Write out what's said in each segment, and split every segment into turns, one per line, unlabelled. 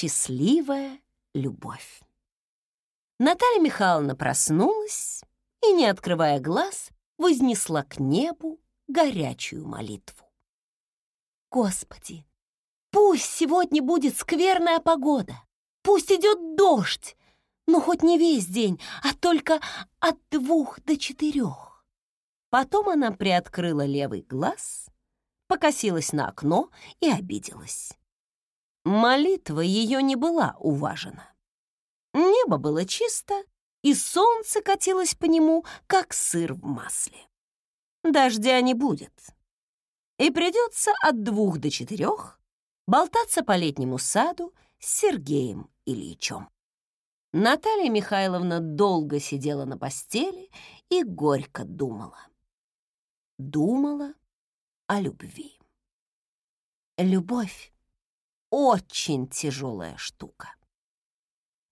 Счастливая любовь. Наталья Михайловна проснулась и, не открывая глаз, вознесла к небу горячую молитву. Господи, пусть сегодня будет скверная погода, пусть идет дождь, но хоть не весь день, а только от двух до четырех. Потом она приоткрыла левый глаз, покосилась на окно и обиделась. Молитва ее не была уважена. Небо было чисто, и солнце катилось по нему, как сыр в масле. Дождя не будет. И придется от двух до четырех болтаться по летнему саду с Сергеем Ильичем. Наталья Михайловна долго сидела на постели и горько думала. Думала о любви. Любовь — очень тяжелая штука.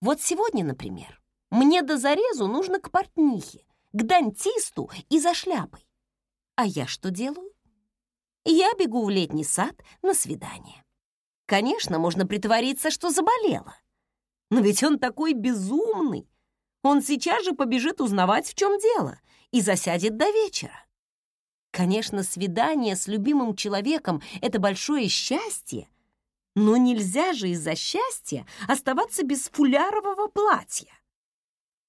Вот сегодня, например, мне до зарезу нужно к портнихе, к дантисту и за шляпой. А я что делаю? Я бегу в летний сад на свидание. Конечно, можно притвориться, что заболела. Но ведь он такой безумный. Он сейчас же побежит узнавать, в чем дело, и засядет до вечера. Конечно, свидание с любимым человеком — это большое счастье, но нельзя же из-за счастья оставаться без фулярового платья.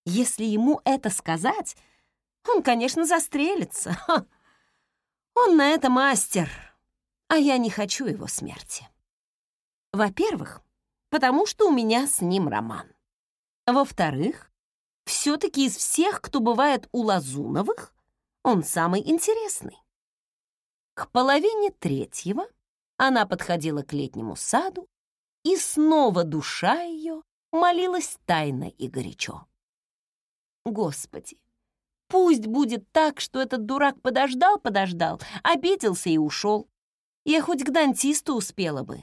Если ему это сказать, он, конечно, застрелится. Ха. Он на это мастер, а я не хочу его смерти. Во-первых, потому что у меня с ним роман. Во-вторых, все-таки из всех, кто бывает у Лазуновых, он самый интересный. К половине третьего она подходила к летнему саду, и снова душа ее молилась тайно и горячо. Господи, пусть будет так, что этот дурак подождал-подождал, обиделся и ушел. Я хоть к дантисту успела бы.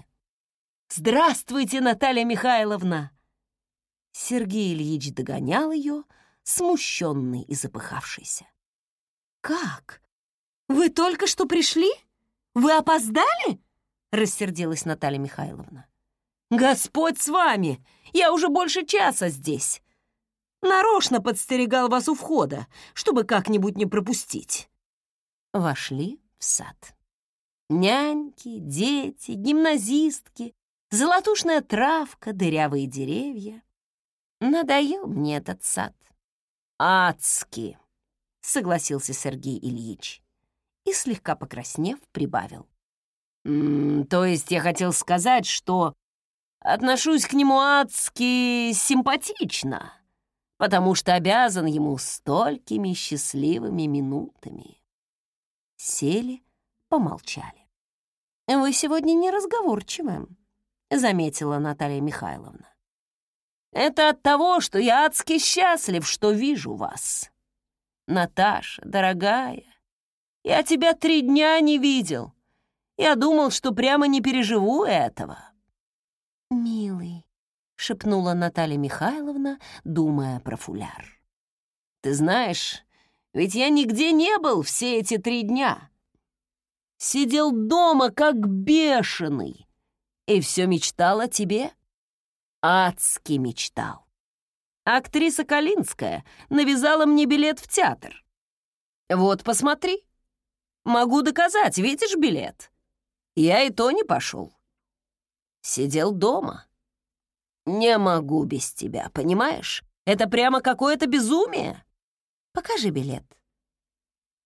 «Здравствуйте, Наталья Михайловна!» Сергей Ильич догонял ее, смущенный и запыхавшийся. «Как? Вы только что пришли? Вы опоздали?» Рассердилась Наталья Михайловна. «Господь с вами! Я уже больше часа здесь. Нарочно подстерегал вас у входа, чтобы как-нибудь не пропустить». Вошли в сад. Няньки, дети, гимназистки, золотушная травка, дырявые деревья. Надоел мне этот сад. «Адски!» — согласился Сергей Ильич и, слегка покраснев, прибавил. То есть я хотел сказать, что отношусь к нему адски симпатично, потому что обязан ему столькими счастливыми минутами. Сели, помолчали. «Вы сегодня неразговорчивы», — заметила Наталья Михайловна. «Это от того, что я адски счастлив, что вижу вас. Наташа, дорогая, я тебя три дня не видел. Я думал, что прямо не переживу этого». «Милый», — шепнула Наталья Михайловна, думая про фуляр. «Ты знаешь, ведь я нигде не был все эти три дня. Сидел дома, как бешеный, и все мечтал о тебе. Адски мечтал. Актриса Калинская навязала мне билет в театр. Вот, посмотри. Могу доказать, видишь билет?» Я и то не пошел. Сидел дома. Не могу без тебя, понимаешь? Это прямо какое-то безумие. Покажи билет.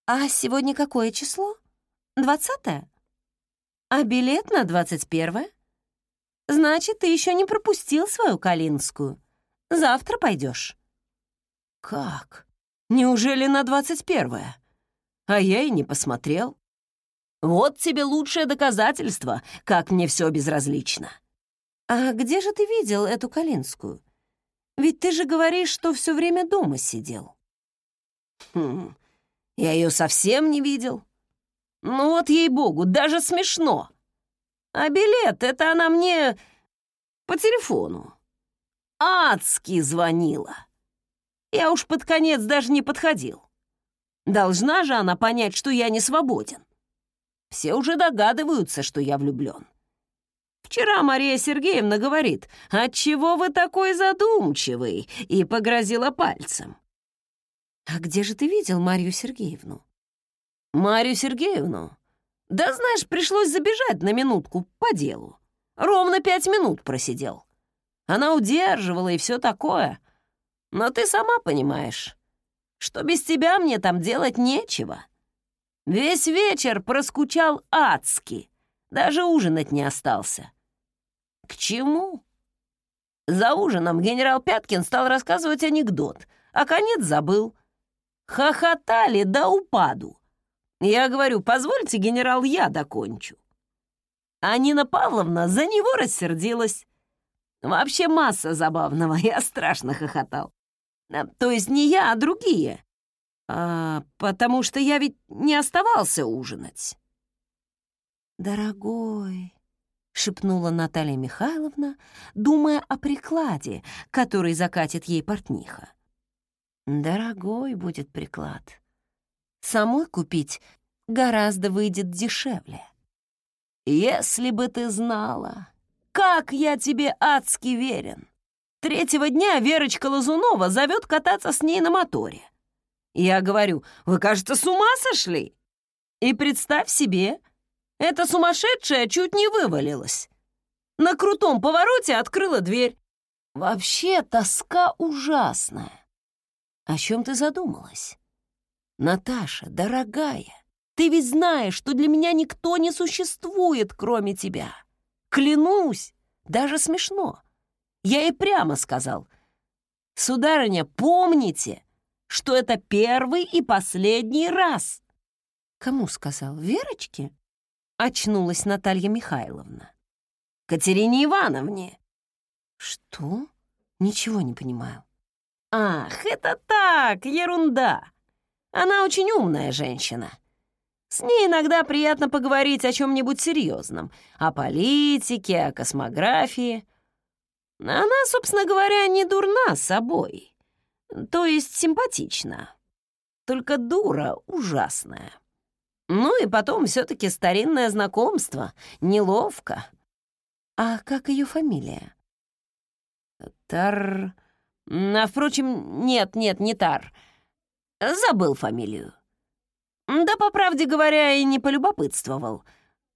А сегодня какое число? Двадцатое? А билет на двадцать первое? Значит, ты еще не пропустил свою Калинскую. Завтра пойдешь. Как? Неужели на двадцать первое? А я и не посмотрел. Вот тебе лучшее доказательство, как мне все безразлично. А где же ты видел эту Калинскую? Ведь ты же говоришь, что все время дома сидел. Хм, я ее совсем не видел. Ну вот, ей-богу, даже смешно. А билет — это она мне по телефону. Адски звонила. Я уж под конец даже не подходил. Должна же она понять, что я не свободен. Все уже догадываются, что я влюблен. Вчера Мария Сергеевна говорит, «Отчего вы такой задумчивый?» и погрозила пальцем. «А где же ты видел Марию Сергеевну?» «Марию Сергеевну? Да знаешь, пришлось забежать на минутку по делу. Ровно пять минут просидел. Она удерживала и все такое. Но ты сама понимаешь, что без тебя мне там делать нечего. Весь вечер проскучал адски, даже ужинать не остался. К чему? За ужином генерал Пяткин стал рассказывать анекдот, а конец забыл. Хохотали до упаду. Я говорю, позвольте, генерал, я докончу. А Нина Павловна за него рассердилась. Вообще масса забавного, я страшно хохотал. Э, то есть не я, а другие. А, потому что я ведь не оставался ужинать.
«Дорогой», — шепнула Наталья Михайловна, думая о прикладе, который закатит ей портниха. «Дорогой будет приклад. Самой купить гораздо выйдет дешевле».
«Если бы ты знала, как я тебе адски верен! Третьего дня Верочка Лазунова зовет кататься с ней на моторе. Я говорю, вы, кажется, с ума сошли? И представь себе, эта сумасшедшая чуть не вывалилась. На крутом повороте открыла дверь. Вообще тоска ужасная. О чем ты задумалась? Наташа, дорогая, ты ведь знаешь, что для меня никто не существует, кроме тебя. Клянусь, даже смешно. Я ей прямо сказал, «Сударыня, помните, что это первый и последний раз».
«Кому сказал? Верочке?» — очнулась Наталья Михайловна.
«Катерине Ивановне».
«Что? Ничего не понимаю».
«Ах, это так, ерунда. Она очень умная женщина. С ней иногда приятно поговорить о чем-нибудь серьезном, о политике, о космографии. Она, собственно говоря, не дурна собой. То есть симпатична. Только дура ужасная. Ну и потом все таки старинное знакомство. Неловко.
А как ее фамилия?
Тар... А, впрочем, нет, нет, не Тар. Забыл фамилию. Да, по правде говоря, и не полюбопытствовал.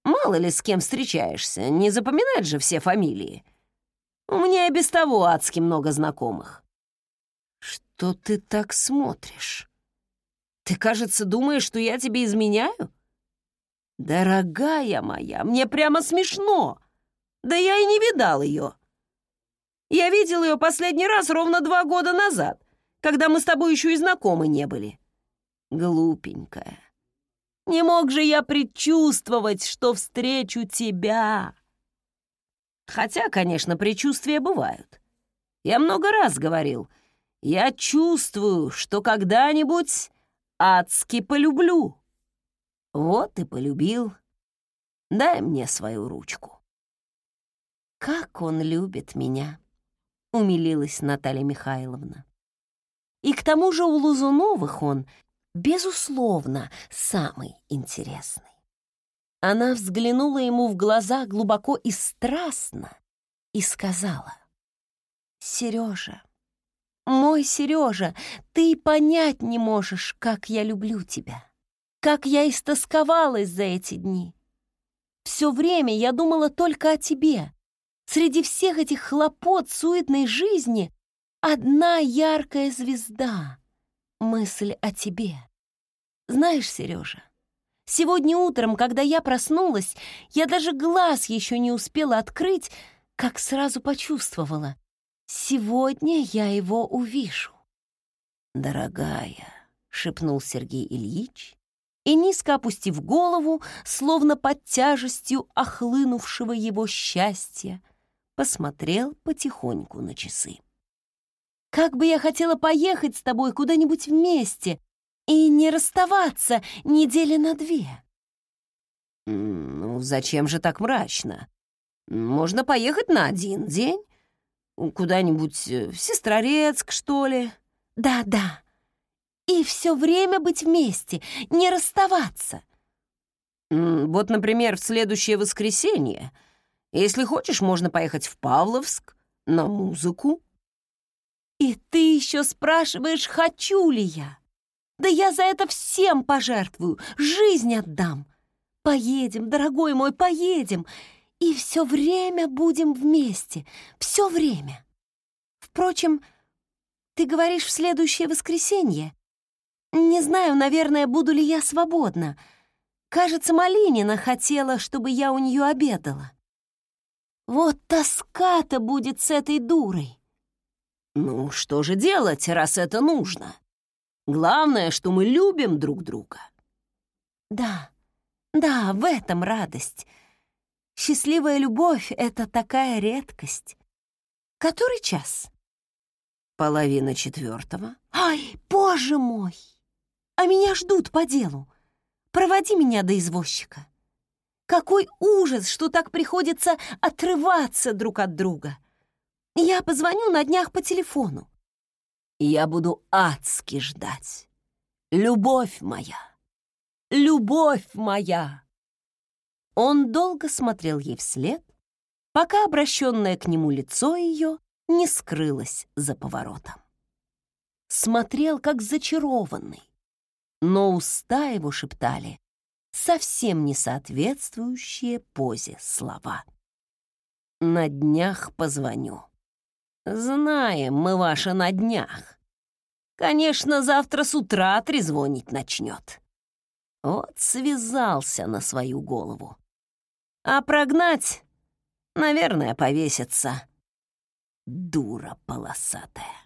Мало ли с кем встречаешься, не запоминать же все фамилии. У меня и без того адски много знакомых. Что ты так смотришь? Ты, кажется, думаешь, что я тебе изменяю? Дорогая моя, мне прямо смешно. Да я и не видал ее. Я видел ее последний раз ровно два года назад, когда мы с тобой еще и знакомы не были. Глупенькая. Не мог же я предчувствовать, что встречу тебя. Хотя, конечно, предчувствия бывают. Я много раз говорил, я чувствую, что когда-нибудь адски полюблю. Вот и полюбил. Дай мне свою ручку.
Как он любит меня, умилилась Наталья Михайловна. И к тому же у Лузуновых он, безусловно, самый интересный. Она взглянула ему в глаза глубоко и страстно и сказала, «Сережа, мой Сережа, ты понять не можешь, как я люблю тебя, как я истосковалась за эти дни. Все время я думала только о тебе. Среди всех этих хлопот суетной жизни одна яркая звезда — мысль о тебе. Знаешь, Сережа, Сегодня утром, когда я проснулась, я даже глаз еще не успела открыть, как сразу почувствовала. Сегодня я его увижу.
«Дорогая», — шепнул Сергей Ильич, и, низко опустив голову, словно под тяжестью охлынувшего его счастья, посмотрел потихоньку на часы.
«Как бы я хотела поехать с тобой куда-нибудь вместе, и не расставаться недели на две.
«Ну, зачем же так мрачно? Можно поехать на один день, куда-нибудь э, в Сестрорецк, что ли?»
«Да-да, и все время быть вместе, не расставаться».
«Вот, например, в следующее воскресенье Если хочешь, можно поехать в Павловск на музыку».
«И ты еще спрашиваешь, хочу ли я? Да я за это всем пожертвую, жизнь отдам. Поедем, дорогой мой, поедем, и все время будем вместе, все время. Впрочем, ты говоришь в следующее воскресенье. Не знаю, наверное, буду ли я свободна. Кажется, Малинина хотела, чтобы я у нее обедала. Вот тоска-то будет с этой дурой.
Ну, что же делать, раз это нужно? Главное, что мы любим друг друга.
Да, да, в этом радость. Счастливая любовь — это такая редкость. Который час?
Половина четвертого.
Ай, боже мой! А меня ждут по делу. Проводи меня до извозчика. Какой ужас, что так приходится отрываться друг от друга. Я позвоню на днях по телефону.
Я буду адски ждать. Любовь моя, любовь моя. Он долго смотрел ей вслед, пока обращенное к нему лицо ее не скрылось за поворотом. Смотрел, как зачарованный, но уста его шептали совсем не соответствующие позе слова. «На днях позвоню». «Знаем мы ваши на днях. Конечно, завтра с утра трезвонить начнет». Вот связался на свою голову. А прогнать, наверное, повесится. Дура полосатая.